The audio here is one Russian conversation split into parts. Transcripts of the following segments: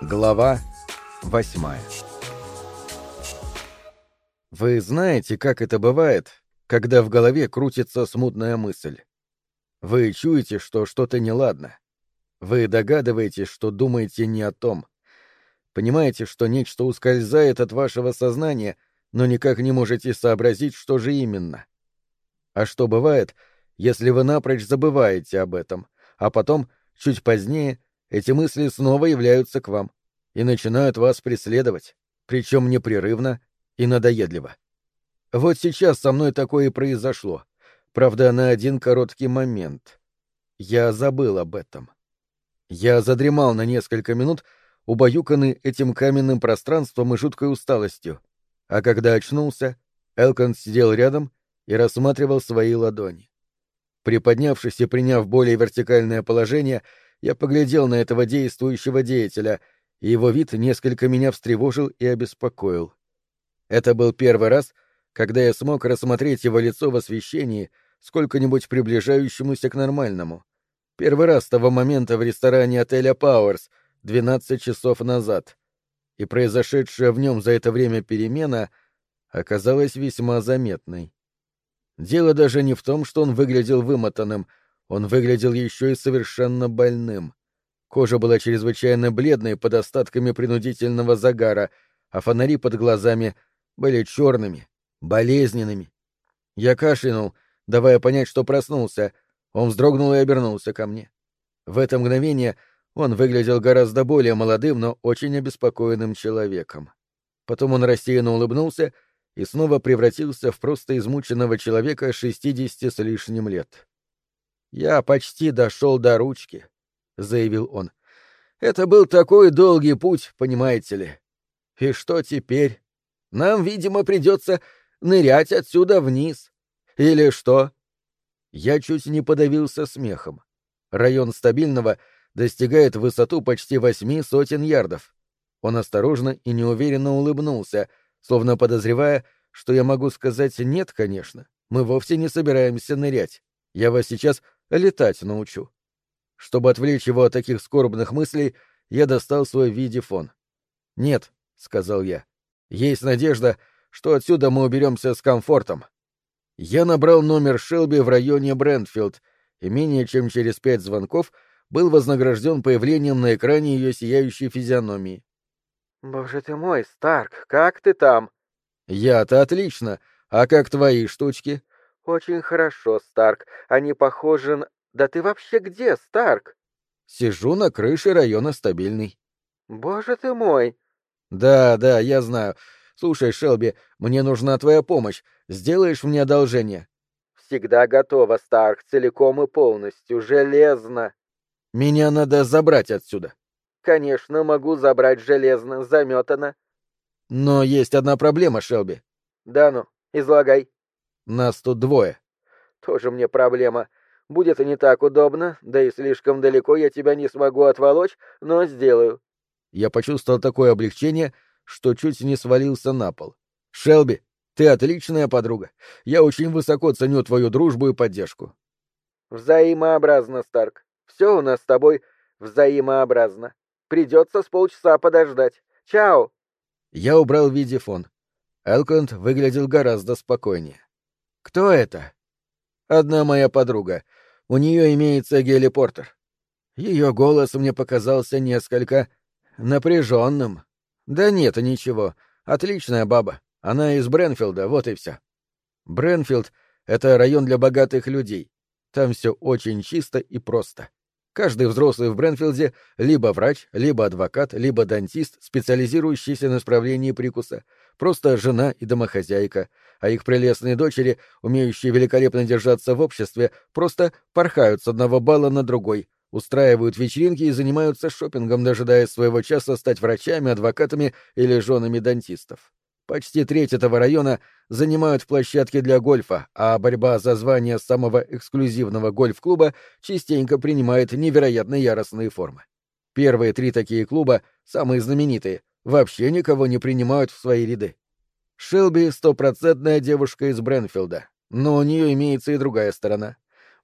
Глава восьмая Вы знаете, как это бывает, когда в голове крутится смутная мысль? Вы чуете, что что-то неладно. Вы догадываетесь, что думаете не о том. Понимаете, что нечто ускользает от вашего сознания, но никак не можете сообразить, что же именно. А что бывает, если вы напрочь забываете об этом, а потом, чуть позднее, эти мысли снова являются к вам и начинают вас преследовать, причем непрерывно и надоедливо. Вот сейчас со мной такое и произошло, правда, на один короткий момент. Я забыл об этом. Я задремал на несколько минут, убаюканный этим каменным пространством и жуткой усталостью, а когда очнулся, Элкон сидел рядом и рассматривал свои ладони. Приподнявшись и приняв более вертикальное положение, я поглядел на этого действующего деятеля, и его вид несколько меня встревожил и обеспокоил. Это был первый раз, когда я смог рассмотреть его лицо в освещении, сколько-нибудь приближающемуся к нормальному. Первый раз с того момента в ресторане отеля «Пауэрс» 12 часов назад. И произошедшая в нем за это время перемена оказалась весьма заметной. Дело даже не в том, что он выглядел вымотанным — он выглядел еще и совершенно больным. Кожа была чрезвычайно бледной под остатками принудительного загара, а фонари под глазами были черными, болезненными. Я кашлянул, давая понять, что проснулся. Он вздрогнул и обернулся ко мне. В это мгновение он выглядел гораздо более молодым, но очень обеспокоенным человеком. Потом он рассеянно улыбнулся и снова превратился в просто измученного человека шестидесяти с лишним лет. «Я почти дошел до ручки», — заявил он. «Это был такой долгий путь, понимаете ли. И что теперь? Нам, видимо, придется нырять отсюда вниз. Или что?» Я чуть не подавился смехом. Район стабильного достигает высоту почти восьми сотен ярдов. Он осторожно и неуверенно улыбнулся, словно подозревая, что я могу сказать «нет, конечно, мы вовсе не собираемся нырять. Я вас сейчас летать научу. Чтобы отвлечь его от таких скорбных мыслей, я достал свой видефон. «Нет», — сказал я, — «есть надежда, что отсюда мы уберемся с комфортом». Я набрал номер Шелби в районе Брентфилд, и менее чем через пять звонков был вознагражден появлением на экране ее сияющей физиономии. «Боже ты мой, Старк, как ты там?» «Я-то отлично. А как твои штучки?» «Очень хорошо, Старк. Они похожи на... Да ты вообще где, Старк?» «Сижу на крыше района стабильный». «Боже ты мой!» «Да, да, я знаю. Слушай, Шелби, мне нужна твоя помощь. Сделаешь мне одолжение?» «Всегда готова, Старк, целиком и полностью, железно». «Меня надо забрать отсюда». «Конечно, могу забрать железно, заметано». «Но есть одна проблема, Шелби». «Да ну, излагай». Нас тут двое. Тоже мне проблема. Будет и не так удобно, да и слишком далеко я тебя не смогу отволочь, но сделаю. Я почувствовал такое облегчение, что чуть не свалился на пол. Шелби, ты отличная подруга. Я очень высоко ценю твою дружбу и поддержку. Взаимообразно, Старк. Все у нас с тобой взаимообразно. Придется с полчаса подождать. Чао. Я убрал видеофон. Элконд выглядел гораздо спокойнее. «Кто это?» «Одна моя подруга. У нее имеется гелипортер». Ее голос мне показался несколько напряженным. «Да нет, ничего. Отличная баба. Она из Бренфилда, вот и все». Бренфилд — это район для богатых людей. Там все очень чисто и просто. Каждый взрослый в Бренфилде либо врач, либо адвокат, либо дантист, специализирующийся на справлении прикуса, просто жена и домохозяйка, а их прелестные дочери, умеющие великолепно держаться в обществе, просто порхают с одного балла на другой, устраивают вечеринки и занимаются шопингом, дожидаясь своего часа стать врачами, адвокатами или женами дантистов. Почти треть этого района занимают площадки для гольфа, а борьба за звание самого эксклюзивного гольф-клуба частенько принимает невероятно яростные формы. Первые три такие клуба, самые знаменитые, вообще никого не принимают в свои ряды. Шелби — стопроцентная девушка из Бренфилда, но у нее имеется и другая сторона.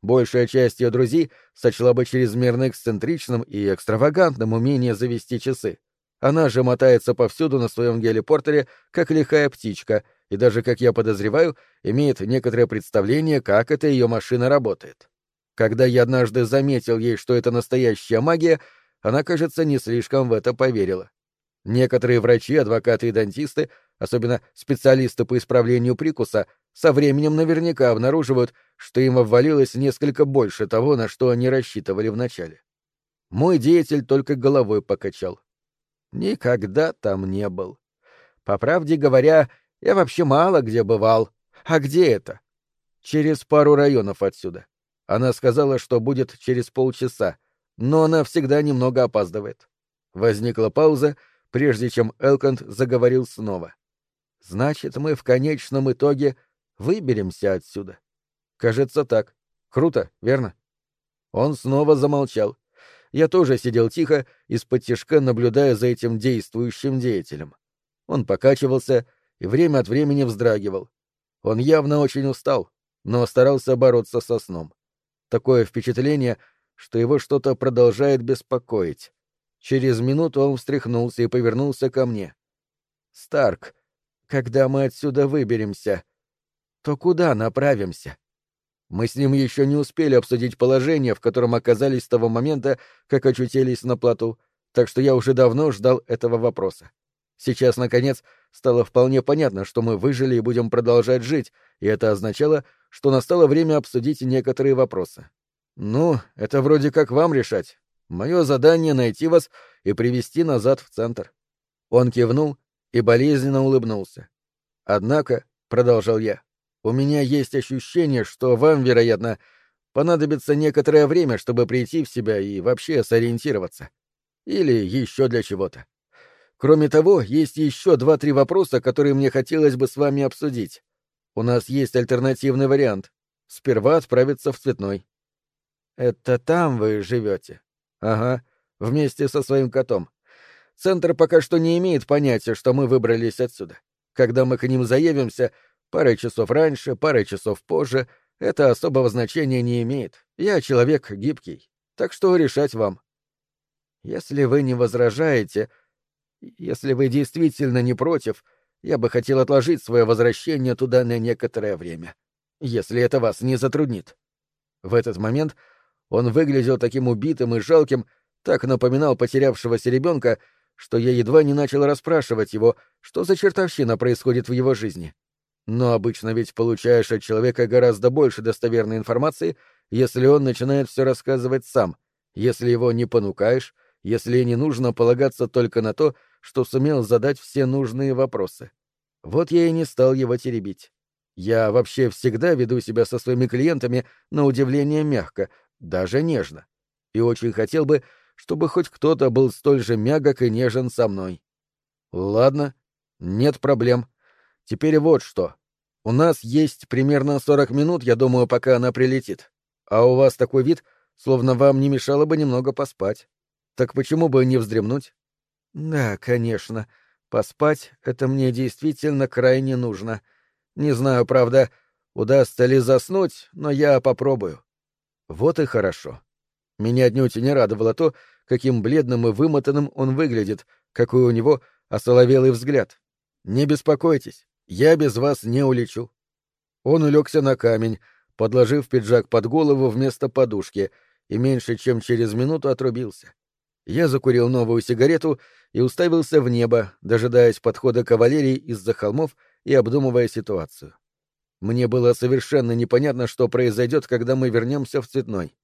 Большая часть ее друзей сочла бы чрезмерно эксцентричным и экстравагантным умение завести часы. Она же мотается повсюду на своем гелипортере, как лихая птичка, и даже, как я подозреваю, имеет некоторое представление, как эта ее машина работает. Когда я однажды заметил ей, что это настоящая магия, она, кажется, не слишком в это поверила. Некоторые врачи, адвокаты и дантисты, особенно специалисты по исправлению прикуса, со временем наверняка обнаруживают, что им обвалилось несколько больше того, на что они рассчитывали вначале. Мой деятель только головой покачал. Никогда там не был. По правде говоря, я вообще мало где бывал. А где это? Через пару районов отсюда. Она сказала, что будет через полчаса, но она всегда немного опаздывает. Возникла пауза, прежде чем Элконд заговорил снова. Значит, мы в конечном итоге выберемся отсюда. Кажется так. Круто, верно? Он снова замолчал. Я тоже сидел тихо, из-под тишка наблюдая за этим действующим деятелем. Он покачивался и время от времени вздрагивал. Он явно очень устал, но старался бороться со сном. Такое впечатление, что его что-то продолжает беспокоить. Через минуту он встряхнулся и повернулся ко мне. «Старк, когда мы отсюда выберемся, то куда направимся?» Мы с ним еще не успели обсудить положение, в котором оказались с того момента, как очутились на плоту, так что я уже давно ждал этого вопроса. Сейчас, наконец, стало вполне понятно, что мы выжили и будем продолжать жить, и это означало, что настало время обсудить некоторые вопросы. Ну, это вроде как вам решать. Мое задание — найти вас и привести назад в центр. Он кивнул и болезненно улыбнулся. Однако, — продолжал я, — у меня есть ощущение, что вам, вероятно, понадобится некоторое время, чтобы прийти в себя и вообще сориентироваться. Или еще для чего-то. Кроме того, есть еще два-три вопроса, которые мне хотелось бы с вами обсудить. У нас есть альтернативный вариант. Сперва отправиться в цветной. Это там вы живете? Ага, вместе со своим котом. Центр пока что не имеет понятия, что мы выбрались отсюда. Когда мы к ним заявимся, парой часов раньше, парой часов позже, это особого значения не имеет. Я человек гибкий, так что решать вам. Если вы не возражаете, если вы действительно не против, я бы хотел отложить свое возвращение туда на некоторое время, если это вас не затруднит. В этот момент он выглядел таким убитым и жалким, так напоминал потерявшегося ребенка, что я едва не начал расспрашивать его, что за чертовщина происходит в его жизни. Но обычно ведь получаешь от человека гораздо больше достоверной информации, если он начинает все рассказывать сам, если его не понукаешь, если не нужно полагаться только на то, что сумел задать все нужные вопросы. Вот я и не стал его теребить. Я вообще всегда веду себя со своими клиентами на удивление мягко, даже нежно. И очень хотел бы, чтобы хоть кто-то был столь же мягок и нежен со мной. Ладно, нет проблем. Теперь вот что. У нас есть примерно 40 минут, я думаю, пока она прилетит. А у вас такой вид, словно вам не мешало бы немного поспать. Так почему бы не вздремнуть? Да, конечно. Поспать — это мне действительно крайне нужно. Не знаю, правда, удастся ли заснуть, но я попробую. Вот и хорошо. Меня отнюдь не радовало то, каким бледным и вымотанным он выглядит, какой у него осоловелый взгляд. Не беспокойтесь, я без вас не улечу. Он улегся на камень, подложив пиджак под голову вместо подушки, и меньше чем через минуту отрубился. Я закурил новую сигарету и уставился в небо, дожидаясь подхода кавалерии из-за холмов и обдумывая ситуацию. Мне было совершенно непонятно, что произойдет, когда мы вернемся в Цветной.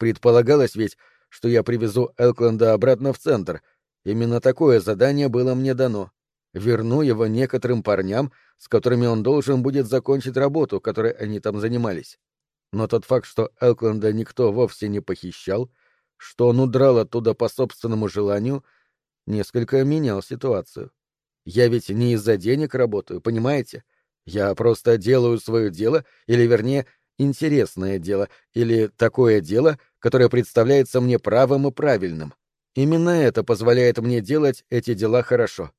Предполагалось ведь, что я привезу Элкленда обратно в центр. Именно такое задание было мне дано. Верну его некоторым парням, с которыми он должен будет закончить работу, которой они там занимались. Но тот факт, что Элкленда никто вовсе не похищал, что он удрал оттуда по собственному желанию, несколько менял ситуацию. Я ведь не из-за денег работаю, понимаете? Я просто делаю свое дело, или, вернее, интересное дело, или такое дело, которое представляется мне правым и правильным. Именно это позволяет мне делать эти дела хорошо.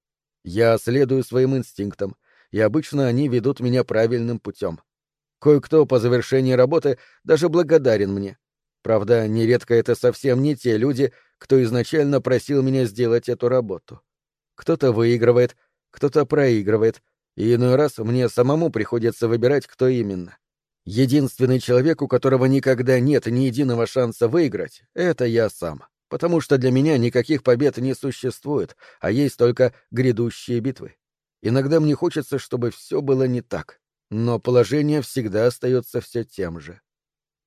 Я следую своим инстинктам, и обычно они ведут меня правильным путем. Кое-кто по завершении работы даже благодарен мне. Правда, нередко это совсем не те люди, кто изначально просил меня сделать эту работу. Кто-то выигрывает, кто-то проигрывает, и иной раз мне самому приходится выбирать, кто именно. Единственный человек, у которого никогда нет ни единого шанса выиграть, это я сам. Потому что для меня никаких побед не существует, а есть только грядущие битвы. Иногда мне хочется, чтобы все было не так, но положение всегда остается все тем же.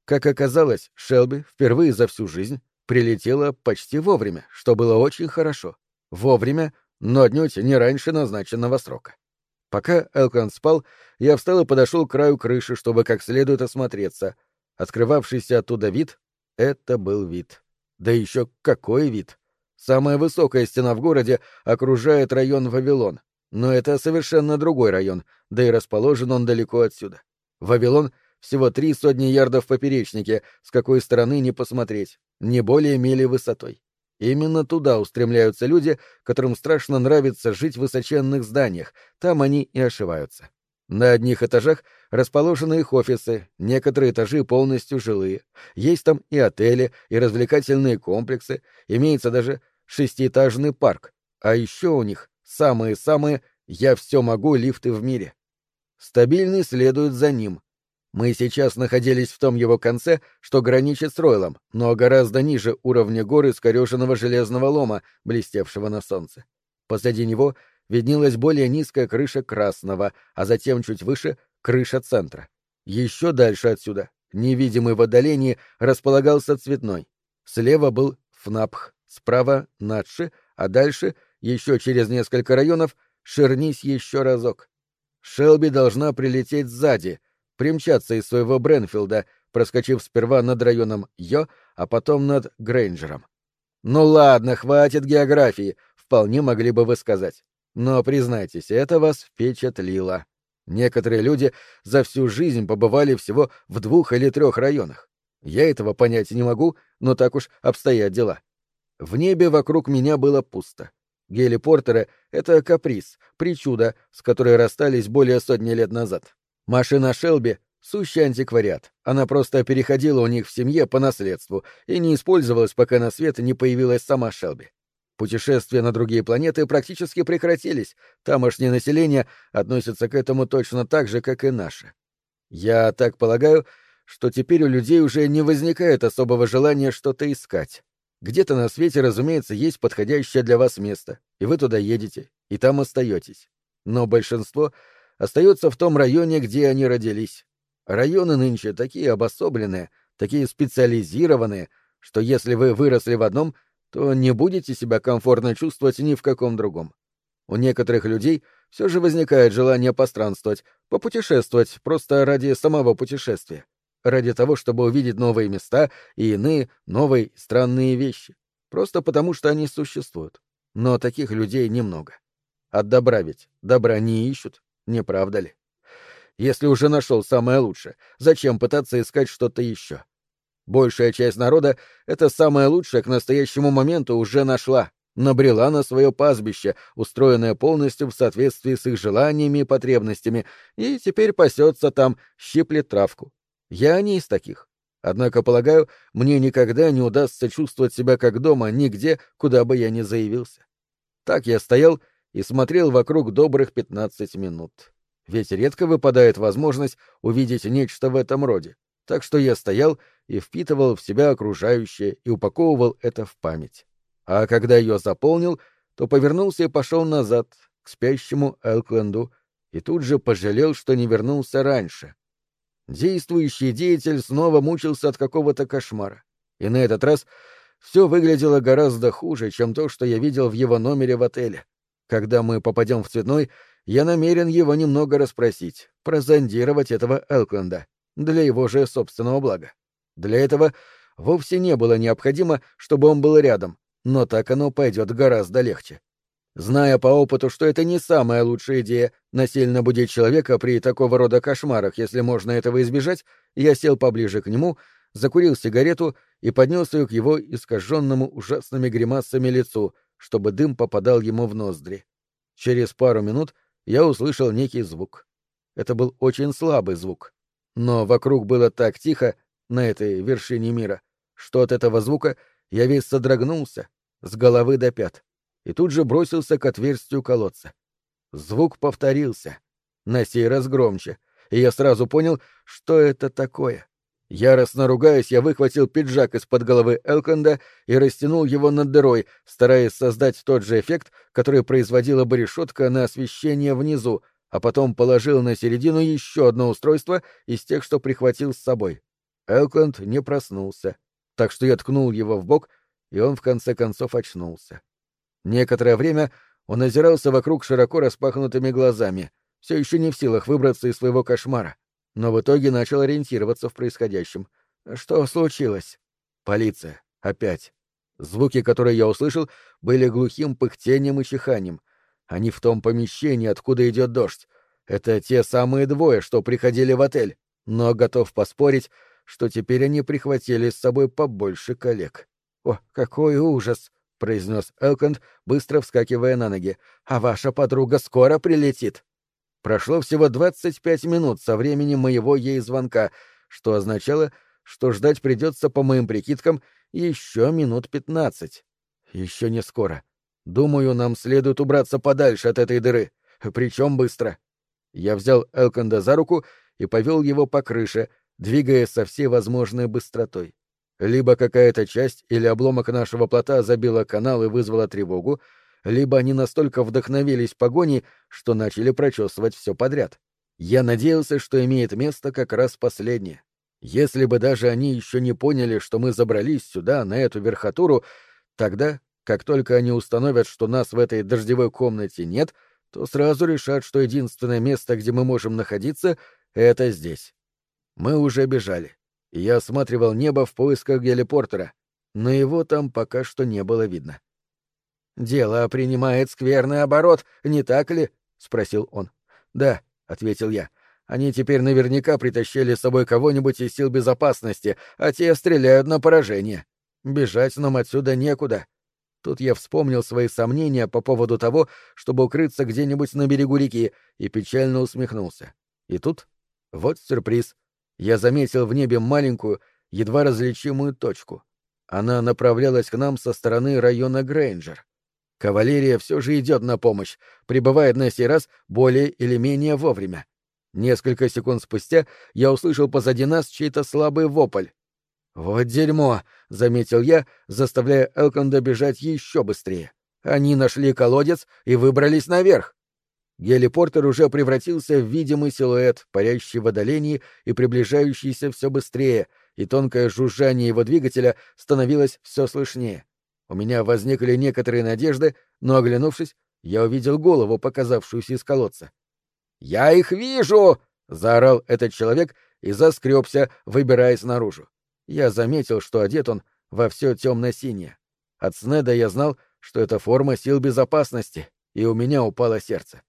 Как оказалось, Шелби впервые за всю жизнь прилетела почти вовремя, что было очень хорошо. Вовремя, но отнюдь не раньше назначенного срока. Пока Элкон спал, я встал и подошел к краю крыши, чтобы как следует осмотреться. Открывавшийся оттуда вид — это был вид. Да еще какой вид! Самая высокая стена в городе окружает район Вавилон. Но это совершенно другой район, да и расположен он далеко отсюда. Вавилон — всего три сотни ярдов в поперечнике, с какой стороны не посмотреть, не более мили высотой. Именно туда устремляются люди, которым страшно нравится жить в высоченных зданиях, там они и ошиваются. На одних этажах расположены их офисы, некоторые этажи полностью жилые. Есть там и отели, и развлекательные комплексы, имеется даже шестиэтажный парк. А еще у них самые-самые «я все могу» лифты в мире. Стабильный следует за ним, мы сейчас находились в том его конце, что граничит с Ройлом, но гораздо ниже уровня горы скореженного железного лома, блестевшего на солнце. Позади него виднелась более низкая крыша красного, а затем чуть выше — крыша центра. Еще дальше отсюда, невидимый в отдалении, располагался цветной. Слева был Фнапх, справа — Надши, а дальше, еще через несколько районов, ширнись еще разок. Шелби должна прилететь сзади — примчаться из своего Бренфилда, проскочив сперва над районом Йо, а потом над Грейнджером. «Ну ладно, хватит географии», — вполне могли бы вы сказать. Но, признайтесь, это вас впечатлило. Некоторые люди за всю жизнь побывали всего в двух или трех районах. Я этого понять не могу, но так уж обстоят дела. В небе вокруг меня было пусто. Гелипортеры — это каприз, причуда, с которой расстались более сотни лет назад. Машина Шелби — сущий антиквариат. Она просто переходила у них в семье по наследству и не использовалась, пока на свет не появилась сама Шелби. Путешествия на другие планеты практически прекратились, тамошнее население относится к этому точно так же, как и наше. Я так полагаю, что теперь у людей уже не возникает особого желания что-то искать. Где-то на свете, разумеется, есть подходящее для вас место, и вы туда едете, и там остаетесь. Но большинство остается в том районе, где они родились. Районы нынче такие обособленные, такие специализированные, что если вы выросли в одном, то не будете себя комфортно чувствовать ни в каком другом. У некоторых людей все же возникает желание постранствовать, попутешествовать просто ради самого путешествия, ради того, чтобы увидеть новые места и иные, новые, странные вещи, просто потому что они существуют. Но таких людей немного. От добра ведь добра не ищут, не правда ли? Если уже нашел самое лучшее, зачем пытаться искать что-то еще? Большая часть народа это самое лучшее к настоящему моменту уже нашла, набрела на свое пастбище, устроенное полностью в соответствии с их желаниями и потребностями, и теперь пасется там, щиплет травку. Я не из таких. Однако, полагаю, мне никогда не удастся чувствовать себя как дома нигде, куда бы я ни заявился. Так я стоял и смотрел вокруг добрых пятнадцать минут. Ведь редко выпадает возможность увидеть нечто в этом роде, так что я стоял и впитывал в себя окружающее и упаковывал это в память. А когда ее заполнил, то повернулся и пошел назад, к спящему Элкленду, и тут же пожалел, что не вернулся раньше. Действующий деятель снова мучился от какого-то кошмара. И на этот раз все выглядело гораздо хуже, чем то, что я видел в его номере в отеле. Когда мы попадем в цветной, я намерен его немного расспросить, прозондировать этого Элкленда, для его же собственного блага. Для этого вовсе не было необходимо, чтобы он был рядом, но так оно пойдет гораздо легче. Зная по опыту, что это не самая лучшая идея насильно будить человека при такого рода кошмарах, если можно этого избежать, я сел поближе к нему, закурил сигарету и поднес ее к его искаженному ужасными гримасами лицу, чтобы дым попадал ему в ноздри. Через пару минут я услышал некий звук. Это был очень слабый звук. Но вокруг было так тихо, на этой вершине мира, что от этого звука я весь содрогнулся, с головы до пят. и тут же бросился к отверстию колодца. Звук повторился, на сей раз громче, и я сразу понял, что это такое. Яростно ругаясь, я выхватил пиджак из-под головы Элконда и растянул его над дырой, стараясь создать тот же эффект, который производила бы решетка на освещение внизу, а потом положил на середину еще одно устройство из тех, что прихватил с собой. Элконд не проснулся, так что я ткнул его в бок, и он в конце концов очнулся. Некоторое время он озирался вокруг широко распахнутыми глазами, все еще не в силах выбраться из своего кошмара но в итоге начал ориентироваться в происходящем. Что случилось? Полиция. Опять. Звуки, которые я услышал, были глухим пыхтением и чиханием. Они в том помещении, откуда идет дождь. Это те самые двое, что приходили в отель. Но готов поспорить, что теперь они прихватили с собой побольше коллег. «О, какой ужас!» — произнес Элконд, быстро вскакивая на ноги. «А ваша подруга скоро прилетит!» Прошло всего 25 минут со времени моего ей звонка, что означало, что ждать придется, по моим прикидкам, еще минут 15. Еще не скоро. Думаю, нам следует убраться подальше от этой дыры, причем быстро. Я взял Элконда за руку и повел его по крыше, двигаясь со всей возможной быстротой. Либо какая-то часть или обломок нашего плота забила канал и вызвала тревогу, либо они настолько вдохновились погоней, что начали прочесывать все подряд. Я надеялся, что имеет место как раз последнее. Если бы даже они еще не поняли, что мы забрались сюда, на эту верхотуру, тогда, как только они установят, что нас в этой дождевой комнате нет, то сразу решат, что единственное место, где мы можем находиться, — это здесь. Мы уже бежали, я осматривал небо в поисках гелипортера, но его там пока что не было видно. «Дело принимает скверный оборот, не так ли?» — спросил он. «Да», — ответил я. «Они теперь наверняка притащили с собой кого-нибудь из сил безопасности, а те стреляют на поражение. Бежать нам отсюда некуда». Тут я вспомнил свои сомнения по поводу того, чтобы укрыться где-нибудь на берегу реки, и печально усмехнулся. И тут, вот сюрприз, я заметил в небе маленькую, едва различимую точку. Она направлялась к нам со стороны района Грейнджер. Кавалерия все же идет на помощь, прибывает на сей раз более или менее вовремя. Несколько секунд спустя я услышал позади нас чей-то слабый вопль. «Вот дерьмо!» — заметил я, заставляя Элконда бежать еще быстрее. Они нашли колодец и выбрались наверх. Гелипортер уже превратился в видимый силуэт, парящий в отдалении и приближающийся все быстрее, и тонкое жужжание его двигателя становилось все слышнее. У меня возникли некоторые надежды, но, оглянувшись, я увидел голову, показавшуюся из колодца. «Я их вижу!» — заорал этот человек и заскребся, выбираясь наружу. Я заметил, что одет он во все темно-синее. От Снеда я знал, что это форма сил безопасности, и у меня упало сердце.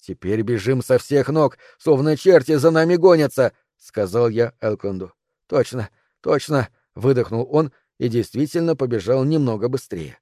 «Теперь бежим со всех ног, словно черти за нами гонятся!» — сказал я Элконду. «Точно, точно!» — выдохнул он и действительно побежал немного быстрее.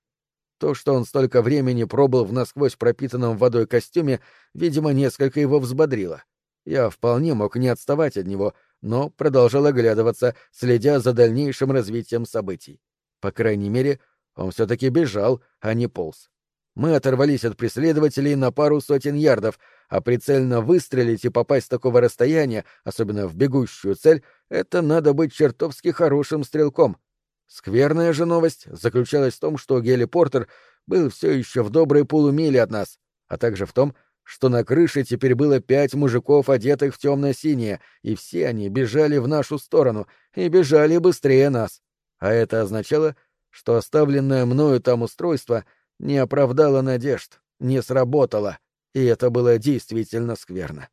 То, что он столько времени пробыл в насквозь пропитанном водой костюме, видимо, несколько его взбодрило. Я вполне мог не отставать от него, но продолжал оглядываться, следя за дальнейшим развитием событий. По крайней мере, он все-таки бежал, а не полз. Мы оторвались от преследователей на пару сотен ярдов, а прицельно выстрелить и попасть с такого расстояния, особенно в бегущую цель, это надо быть чертовски хорошим стрелком — Скверная же новость заключалась в том, что Гелли Портер был все еще в доброй полумиле от нас, а также в том, что на крыше теперь было пять мужиков, одетых в темно-синее, и все они бежали в нашу сторону и бежали быстрее нас. А это означало, что оставленное мною там устройство не оправдало надежд, не сработало, и это было действительно скверно.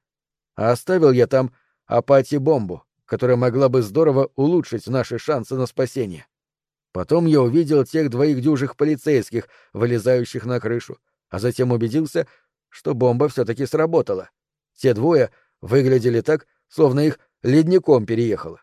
А оставил я там апати-бомбу, которая могла бы здорово улучшить наши шансы на спасение. Потом я увидел тех двоих дюжих полицейских, вылезающих на крышу, а затем убедился, что бомба все-таки сработала. Те двое выглядели так, словно их ледником переехало.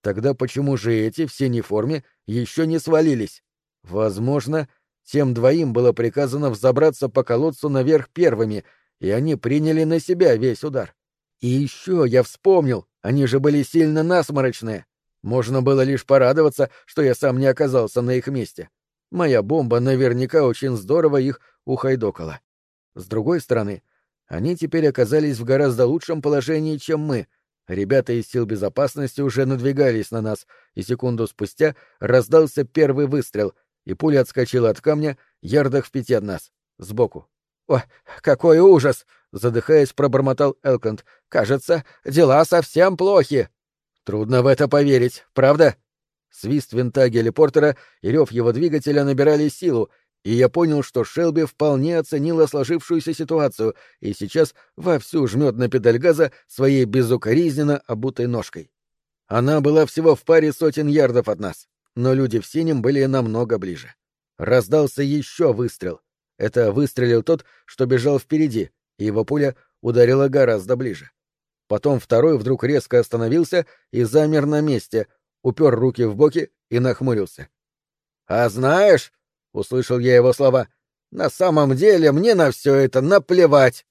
Тогда почему же эти в синей форме еще не свалились? Возможно, тем двоим было приказано взобраться по колодцу наверх первыми, и они приняли на себя весь удар. И еще я вспомнил, они же были сильно насморочные. Можно было лишь порадоваться, что я сам не оказался на их месте. Моя бомба наверняка очень здорово их ухайдокала. С другой стороны, они теперь оказались в гораздо лучшем положении, чем мы. Ребята из сил безопасности уже надвигались на нас, и секунду спустя раздался первый выстрел, и пуля отскочила от камня ярдах в пяти от нас, сбоку. «О, какой ужас!» — задыхаясь, пробормотал Элконд. «Кажется, дела совсем плохи!» «Трудно в это поверить, правда?» Свист винта гелипортера и рев его двигателя набирали силу, и я понял, что Шелби вполне оценила сложившуюся ситуацию и сейчас вовсю жмет на педаль газа своей безукоризненно обутой ножкой. Она была всего в паре сотен ярдов от нас, но люди в синем были намного ближе. Раздался еще выстрел. Это выстрелил тот, что бежал впереди, и его пуля ударила гораздо ближе. Потом второй вдруг резко остановился и замер на месте, упер руки в боки и нахмурился. «А знаешь...» — услышал я его слова. «На самом деле мне на все это наплевать!»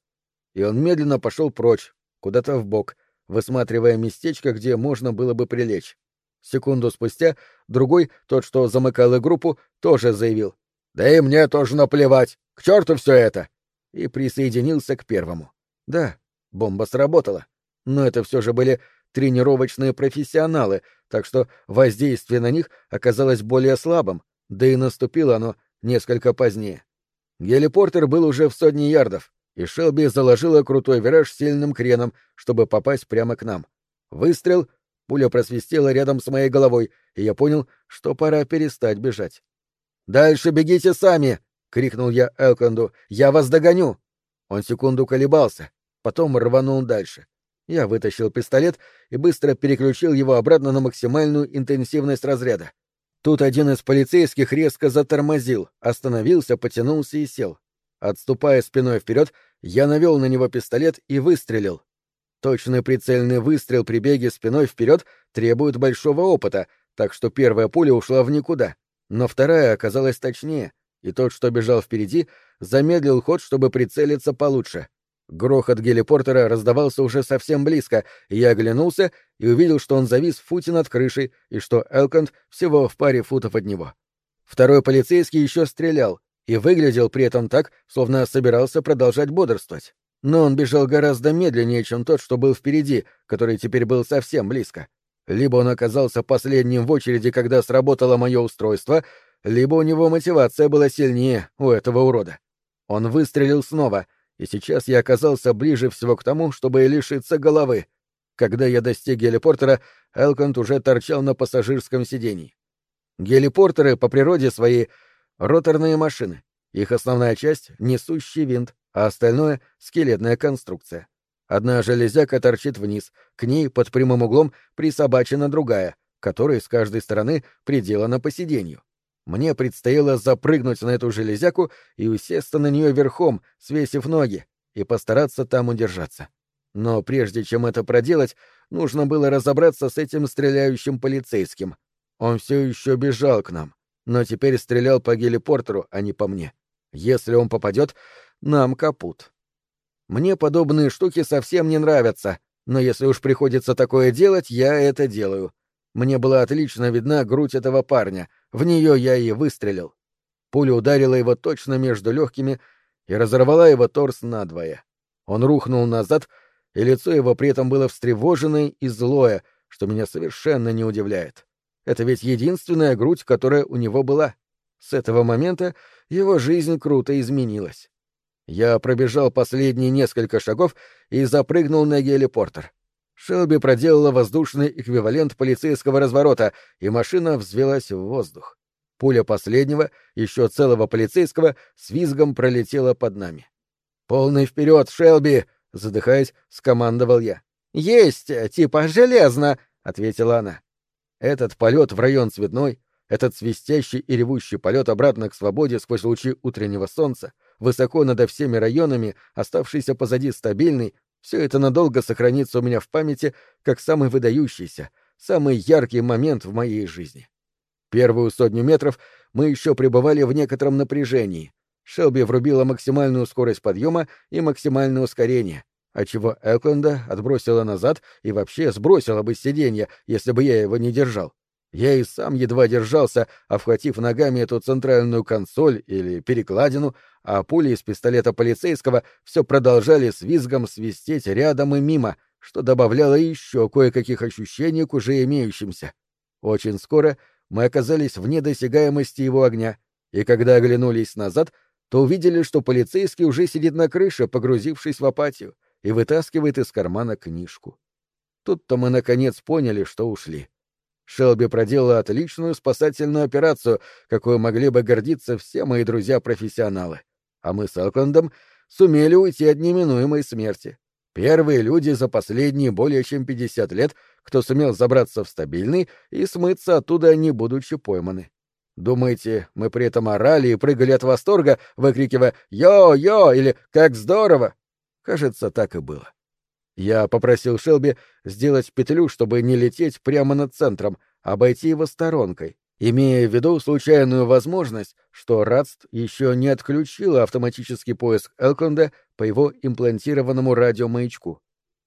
И он медленно пошел прочь, куда-то в бок, высматривая местечко, где можно было бы прилечь. Секунду спустя другой, тот, что замыкал и группу, тоже заявил. «Да и мне тоже наплевать! К черту все это!» И присоединился к первому. Да, бомба сработала. Но это все же были тренировочные профессионалы, так что воздействие на них оказалось более слабым, да и наступило оно несколько позднее. Гелипортер был уже в сотне ярдов, и Шелби заложила крутой вираж сильным креном, чтобы попасть прямо к нам. Выстрел, пуля просвистела рядом с моей головой, и я понял, что пора перестать бежать. «Дальше бегите сами!» — крикнул я Элконду. «Я вас догоню!» Он секунду колебался, потом рванул дальше. Я вытащил пистолет и быстро переключил его обратно на максимальную интенсивность разряда. Тут один из полицейских резко затормозил, остановился, потянулся и сел. Отступая спиной вперед, я навел на него пистолет и выстрелил. Точный прицельный выстрел при беге спиной вперед требует большого опыта, так что первая пуля ушла в никуда, но вторая оказалась точнее, и тот, что бежал впереди, замедлил ход, чтобы прицелиться получше. Грохот гелипортера раздавался уже совсем близко, и я оглянулся и увидел, что он завис в футе над крышей и что Элконд всего в паре футов от него. Второй полицейский еще стрелял и выглядел при этом так, словно собирался продолжать бодрствовать. Но он бежал гораздо медленнее, чем тот, что был впереди, который теперь был совсем близко. Либо он оказался последним в очереди, когда сработало мое устройство, либо у него мотивация была сильнее у этого урода. Он выстрелил снова — и сейчас я оказался ближе всего к тому, чтобы лишиться головы. Когда я достиг гелипортера, Элконт уже торчал на пассажирском сидении. Гелипортеры по природе своей — роторные машины. Их основная часть — несущий винт, а остальное — скелетная конструкция. Одна железяка торчит вниз, к ней под прямым углом присобачена другая, которая с каждой стороны приделана по сиденью. Мне предстояло запрыгнуть на эту железяку и усесться на нее верхом, свесив ноги, и постараться там удержаться. Но прежде чем это проделать, нужно было разобраться с этим стреляющим полицейским. Он все еще бежал к нам, но теперь стрелял по гелипортеру, а не по мне. Если он попадет, нам капут. Мне подобные штуки совсем не нравятся, но если уж приходится такое делать, я это делаю. Мне была отлично видна грудь этого парня — в нее я и выстрелил. Пуля ударила его точно между легкими и разорвала его торс надвое. Он рухнул назад, и лицо его при этом было встревоженное и злое, что меня совершенно не удивляет. Это ведь единственная грудь, которая у него была. С этого момента его жизнь круто изменилась. Я пробежал последние несколько шагов и запрыгнул на гелипортер. Шелби проделала воздушный эквивалент полицейского разворота, и машина взвелась в воздух. Пуля последнего, еще целого полицейского, с визгом пролетела под нами. «Полный вперед, Шелби!» — задыхаясь, скомандовал я. «Есть, типа железно!» — ответила она. Этот полет в район цветной, этот свистящий и ревущий полет обратно к свободе сквозь лучи утреннего солнца, высоко над всеми районами, оставшийся позади стабильный, все это надолго сохранится у меня в памяти как самый выдающийся, самый яркий момент в моей жизни. Первую сотню метров мы еще пребывали в некотором напряжении. Шелби врубила максимальную скорость подъема и максимальное ускорение, отчего Экленда отбросила назад и вообще сбросила бы с сиденья, если бы я его не держал. Я и сам едва держался, обхватив ногами эту центральную консоль или перекладину, а пули из пистолета полицейского все продолжали с визгом свистеть рядом и мимо, что добавляло еще кое-каких ощущений к уже имеющимся. Очень скоро мы оказались вне досягаемости его огня, и когда оглянулись назад, то увидели, что полицейский уже сидит на крыше, погрузившись в апатию, и вытаскивает из кармана книжку. Тут-то мы наконец поняли, что ушли. Шелби проделала отличную спасательную операцию, какой могли бы гордиться все мои друзья-профессионалы. А мы с Элкондом сумели уйти от неминуемой смерти. Первые люди за последние более чем 50 лет, кто сумел забраться в стабильный и смыться оттуда, не будучи пойманы. Думаете, мы при этом орали и прыгали от восторга, выкрикивая «Йо-йо!» или «Как здорово!» Кажется, так и было. Я попросил Шелби сделать петлю, чтобы не лететь прямо над центром, обойти его сторонкой, имея в виду случайную возможность, что Радст еще не отключила автоматический поиск Элконда по его имплантированному радиомаячку.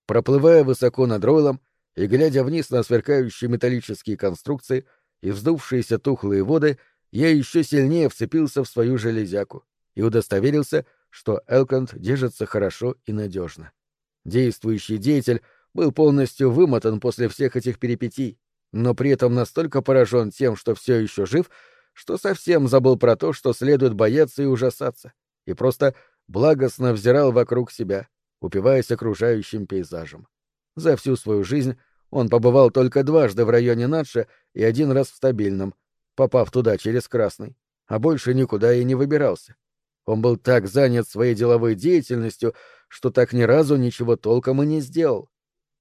Проплывая высоко над Ройлом и глядя вниз на сверкающие металлические конструкции и вздувшиеся тухлые воды, я еще сильнее вцепился в свою железяку и удостоверился, что Элконд держится хорошо и надежно. Действующий деятель был полностью вымотан после всех этих перипетий, но при этом настолько поражен тем, что все еще жив, что совсем забыл про то, что следует бояться и ужасаться, и просто благостно взирал вокруг себя, упиваясь окружающим пейзажем. За всю свою жизнь он побывал только дважды в районе Надша и один раз в стабильном, попав туда через Красный, а больше никуда и не выбирался. Он был так занят своей деловой деятельностью, что так ни разу ничего толком и не сделал.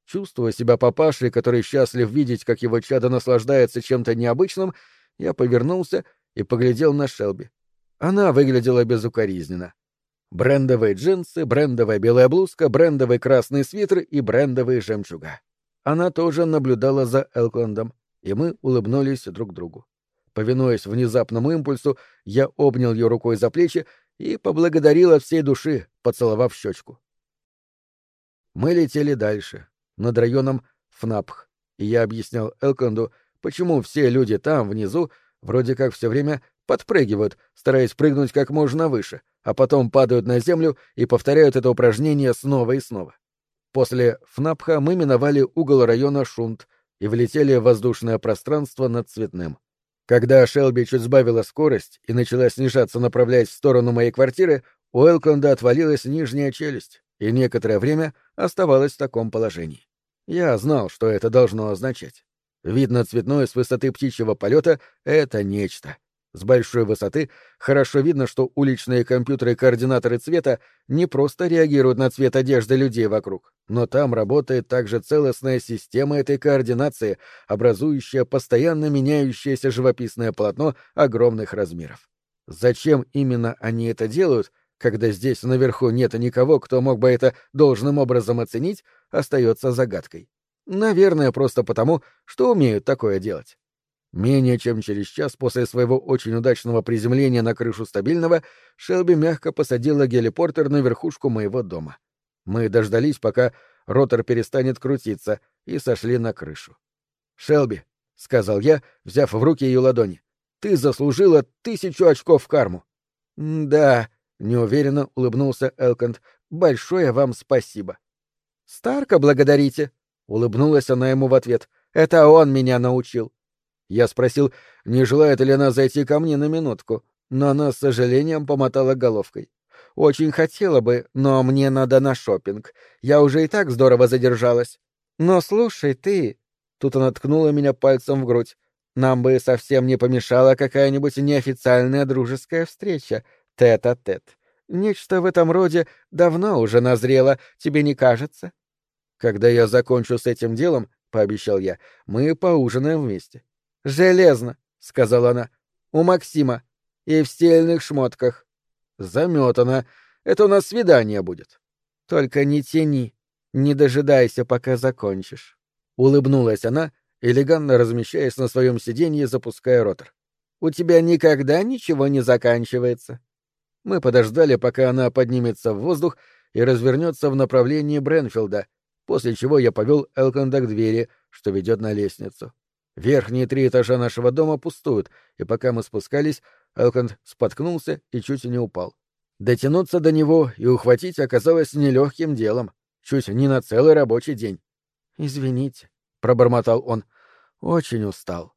Чувствуя себя папашей, который счастлив видеть, как его чадо наслаждается чем-то необычным, я повернулся и поглядел на Шелби. Она выглядела безукоризненно. Брендовые джинсы, брендовая белая блузка, брендовый красный свитер и брендовые жемчуга. Она тоже наблюдала за Элкландом, и мы улыбнулись друг другу. Повинуясь внезапному импульсу, я обнял ее рукой за плечи и поблагодарил от всей души, поцеловав щечку. Мы летели дальше, над районом Фнапх, и я объяснял Элконду, почему все люди там, внизу, вроде как все время подпрыгивают, стараясь прыгнуть как можно выше, а потом падают на землю и повторяют это упражнение снова и снова. После Фнапха мы миновали угол района Шунт и влетели в воздушное пространство над Цветным. Когда Шелби чуть сбавила скорость и начала снижаться, направляясь в сторону моей квартиры, у Элконда отвалилась нижняя челюсть и некоторое время оставалась в таком положении. Я знал, что это должно означать. Видно цветное с высоты птичьего полета — это нечто. С большой высоты хорошо видно, что уличные компьютеры-координаторы цвета не просто реагируют на цвет одежды людей вокруг, но там работает также целостная система этой координации, образующая постоянно меняющееся живописное полотно огромных размеров. Зачем именно они это делают, когда здесь наверху нет никого, кто мог бы это должным образом оценить, остается загадкой. Наверное, просто потому, что умеют такое делать. Менее чем через час после своего очень удачного приземления на крышу стабильного, Шелби мягко посадила гелипортер на верхушку моего дома. Мы дождались, пока ротор перестанет крутиться, и сошли на крышу. «Шелби», — сказал я, взяв в руки ее ладони, — «ты заслужила тысячу очков в карму». «Да», — неуверенно улыбнулся Элконд, — «большое вам спасибо». «Старка благодарите», — улыбнулась она ему в ответ. «Это он меня научил». Я спросил, не желает ли она зайти ко мне на минутку, но она с сожалением помотала головкой. Очень хотела бы, но мне надо на шопинг. Я уже и так здорово задержалась. Но слушай, ты... Тут она ткнула меня пальцем в грудь. Нам бы совсем не помешала какая-нибудь неофициальная дружеская встреча, тет-а-тет. -тет. Нечто в этом роде давно уже назрело, тебе не кажется? Когда я закончу с этим делом, — пообещал я, — мы поужинаем вместе. «Железно», — сказала она. «У Максима. И в стельных шмотках». «Заметано. Это у нас свидание будет». «Только не тяни. Не дожидайся, пока закончишь». Улыбнулась она, элегантно размещаясь на своем сиденье, запуская ротор. «У тебя никогда ничего не заканчивается». Мы подождали, пока она поднимется в воздух и развернется в направлении Бренфилда, после чего я повел Элконда к двери, что ведет на лестницу. Верхние три этажа нашего дома пустуют, и пока мы спускались, Элконд споткнулся и чуть не упал. Дотянуться до него и ухватить оказалось нелегким делом, чуть не на целый рабочий день. «Извините», — пробормотал он, — «очень устал».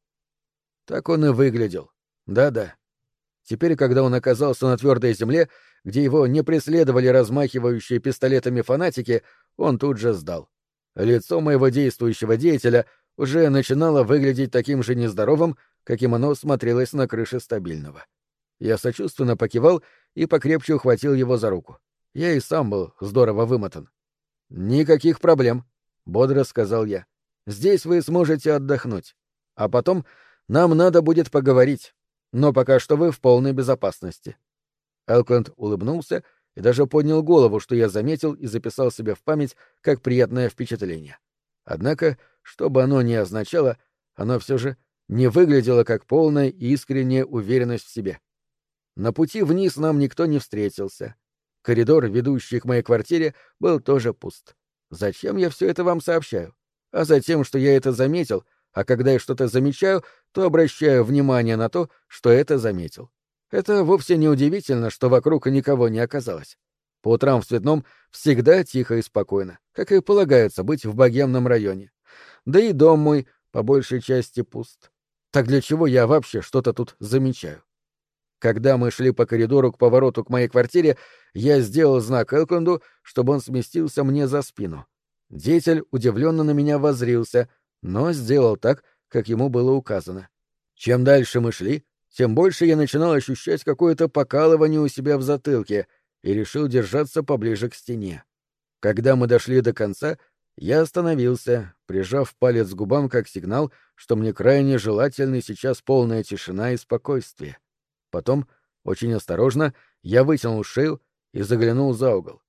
Так он и выглядел. Да-да. Теперь, когда он оказался на твердой земле, где его не преследовали размахивающие пистолетами фанатики, он тут же сдал. Лицо моего действующего деятеля уже начинало выглядеть таким же нездоровым, каким оно смотрелось на крыше стабильного. Я сочувственно покивал и покрепче ухватил его за руку. Я и сам был здорово вымотан. «Никаких проблем», — бодро сказал я. «Здесь вы сможете отдохнуть. А потом нам надо будет поговорить. Но пока что вы в полной безопасности». Элкленд улыбнулся и даже поднял голову, что я заметил и записал себе в память как приятное впечатление. Однако что бы оно ни означало, оно все же не выглядело как полная искренняя уверенность в себе. На пути вниз нам никто не встретился. Коридор, ведущий к моей квартире, был тоже пуст. Зачем я все это вам сообщаю? А затем, что я это заметил, а когда я что-то замечаю, то обращаю внимание на то, что это заметил. Это вовсе не удивительно, что вокруг никого не оказалось. По утрам в Цветном всегда тихо и спокойно, как и полагается быть в богемном районе да и дом мой по большей части пуст. Так для чего я вообще что-то тут замечаю? Когда мы шли по коридору к повороту к моей квартире, я сделал знак Элконду, чтобы он сместился мне за спину. Деятель удивленно на меня возрился, но сделал так, как ему было указано. Чем дальше мы шли, тем больше я начинал ощущать какое-то покалывание у себя в затылке и решил держаться поближе к стене. Когда мы дошли до конца, я остановился, прижав палец к губам как сигнал, что мне крайне желательны сейчас полная тишина и спокойствие. Потом, очень осторожно, я вытянул шею и заглянул за угол.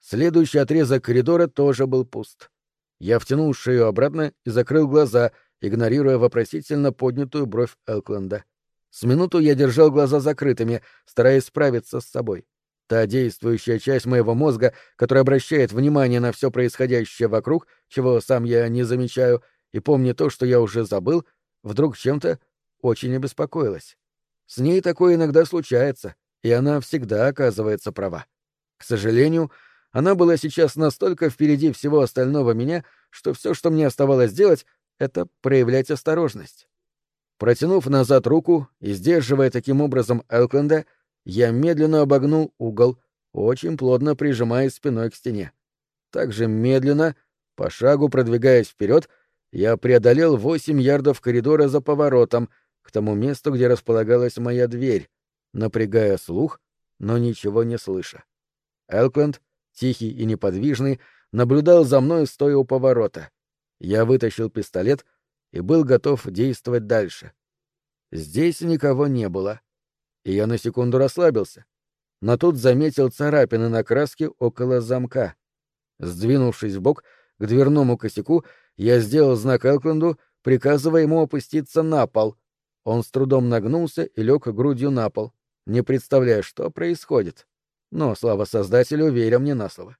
Следующий отрезок коридора тоже был пуст. Я втянул шею обратно и закрыл глаза, игнорируя вопросительно поднятую бровь Элкленда. С минуту я держал глаза закрытыми, стараясь справиться с собой. Та действующая часть моего мозга, которая обращает внимание на все происходящее вокруг, чего сам я не замечаю, и помнит то, что я уже забыл, вдруг чем-то очень обеспокоилась. С ней такое иногда случается, и она всегда оказывается права. К сожалению, она была сейчас настолько впереди всего остального меня, что все, что мне оставалось делать, это проявлять осторожность. Протянув назад руку и сдерживая таким образом Элкленда, я медленно обогнул угол, очень плотно прижимаясь спиной к стене. Также медленно, по шагу продвигаясь вперед, я преодолел восемь ярдов коридора за поворотом, к тому месту, где располагалась моя дверь, напрягая слух, но ничего не слыша. Элкленд, тихий и неподвижный, наблюдал за мной, стоя у поворота. Я вытащил пистолет и был готов действовать дальше. Здесь никого не было и я на секунду расслабился. Но тут заметил царапины на краске около замка. Сдвинувшись в бок к дверному косяку, я сделал знак Элкленду, приказывая ему опуститься на пол. Он с трудом нагнулся и лег грудью на пол, не представляя, что происходит. Но, слава создателю, веря мне на слово.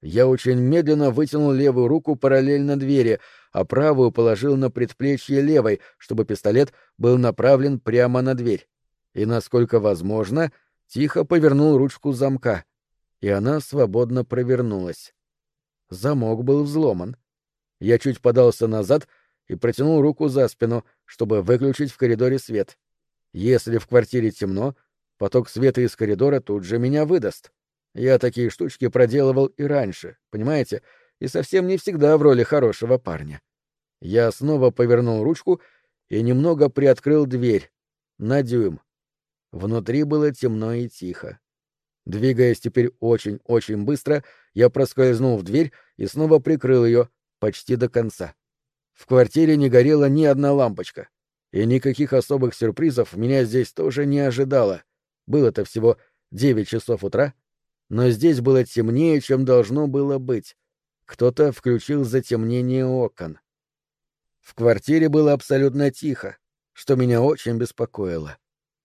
Я очень медленно вытянул левую руку параллельно двери, а правую положил на предплечье левой, чтобы пистолет был направлен прямо на дверь и, насколько возможно, тихо повернул ручку замка, и она свободно провернулась. Замок был взломан. Я чуть подался назад и протянул руку за спину, чтобы выключить в коридоре свет. Если в квартире темно, поток света из коридора тут же меня выдаст. Я такие штучки проделывал и раньше, понимаете, и совсем не всегда в роли хорошего парня. Я снова повернул ручку и немного приоткрыл дверь на дюйм. Внутри было темно и тихо. Двигаясь теперь очень-очень быстро, я проскользнул в дверь и снова прикрыл ее почти до конца. В квартире не горела ни одна лампочка, и никаких особых сюрпризов меня здесь тоже не ожидало. Было-то всего девять часов утра, но здесь было темнее, чем должно было быть. Кто-то включил затемнение окон. В квартире было абсолютно тихо, что меня очень беспокоило.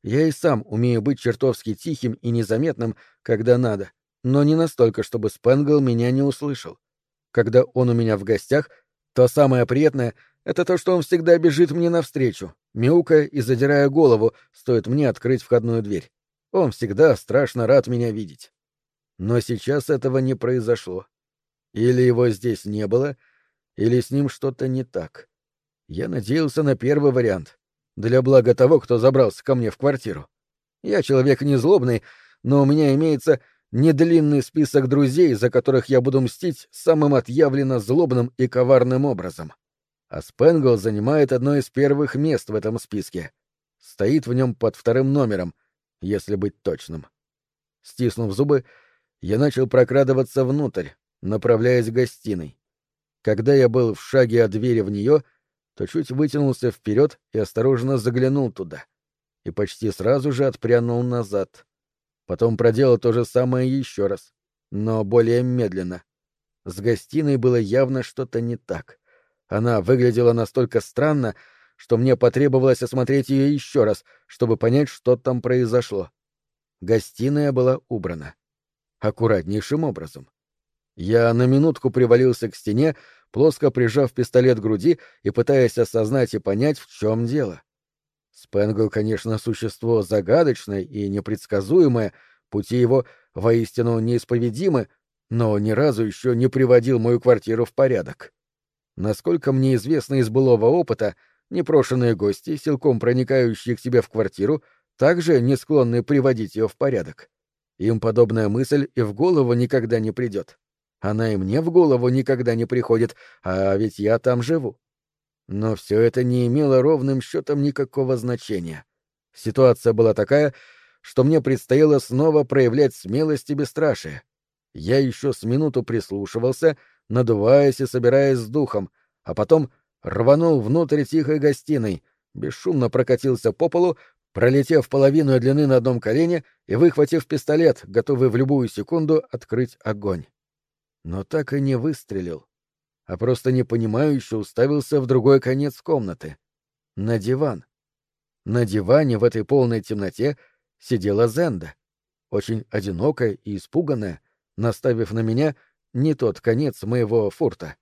Я и сам умею быть чертовски тихим и незаметным, когда надо, но не настолько, чтобы Спенгл меня не услышал. Когда он у меня в гостях, То самое приятное — это то, что он всегда бежит мне навстречу, мяукая и задирая голову, стоит мне открыть входную дверь. Он всегда страшно рад меня видеть. Но сейчас этого не произошло. Или его здесь не было, или с ним что-то не так. Я надеялся на первый вариант. Для блага того, кто забрался ко мне в квартиру. Я человек не злобный, но у меня имеется недлинный список друзей, за которых я буду мстить самым отъявленно злобным и коварным образом. А Спенгл занимает одно из первых мест в этом списке. Стоит в нем под вторым номером, если быть точным. Стиснув зубы, я начал прокрадываться внутрь, направляясь к гостиной. Когда я был в шаге от двери в нее, то чуть вытянулся вперед и осторожно заглянул туда. И почти сразу же отпрянул назад. Потом проделал то же самое еще раз, но более медленно. С гостиной было явно что-то не так. Она выглядела настолько странно, что мне потребовалось осмотреть ее еще раз, чтобы понять, что там произошло. Гостиная была убрана. Аккуратнейшим образом. Я на минутку привалился к стене, плоско прижав пистолет к груди и пытаясь осознать и понять, в чем дело. Спенгл, конечно, существо загадочное и непредсказуемое, пути его воистину неисповедимы, но ни разу еще не приводил мою квартиру в порядок. Насколько мне известно из былого опыта, непрошенные гости, силком проникающие к тебе в квартиру, также не склонны приводить ее в порядок. Им подобная мысль и в голову никогда не придет. Она и мне в голову никогда не приходит, а ведь я там живу. Но все это не имело ровным счетом никакого значения. Ситуация была такая, что мне предстояло снова проявлять смелость и бесстрашие. Я еще с минуту прислушивался, надуваясь и собираясь с духом, а потом рванул внутрь тихой гостиной, бесшумно прокатился по полу, пролетев половину длины на одном колене и выхватив пистолет, готовый в любую секунду открыть огонь но так и не выстрелил, а просто непонимающе уставился в другой конец комнаты. На диван. На диване в этой полной темноте сидела Зенда, очень одинокая и испуганная, наставив на меня не тот конец моего фурта.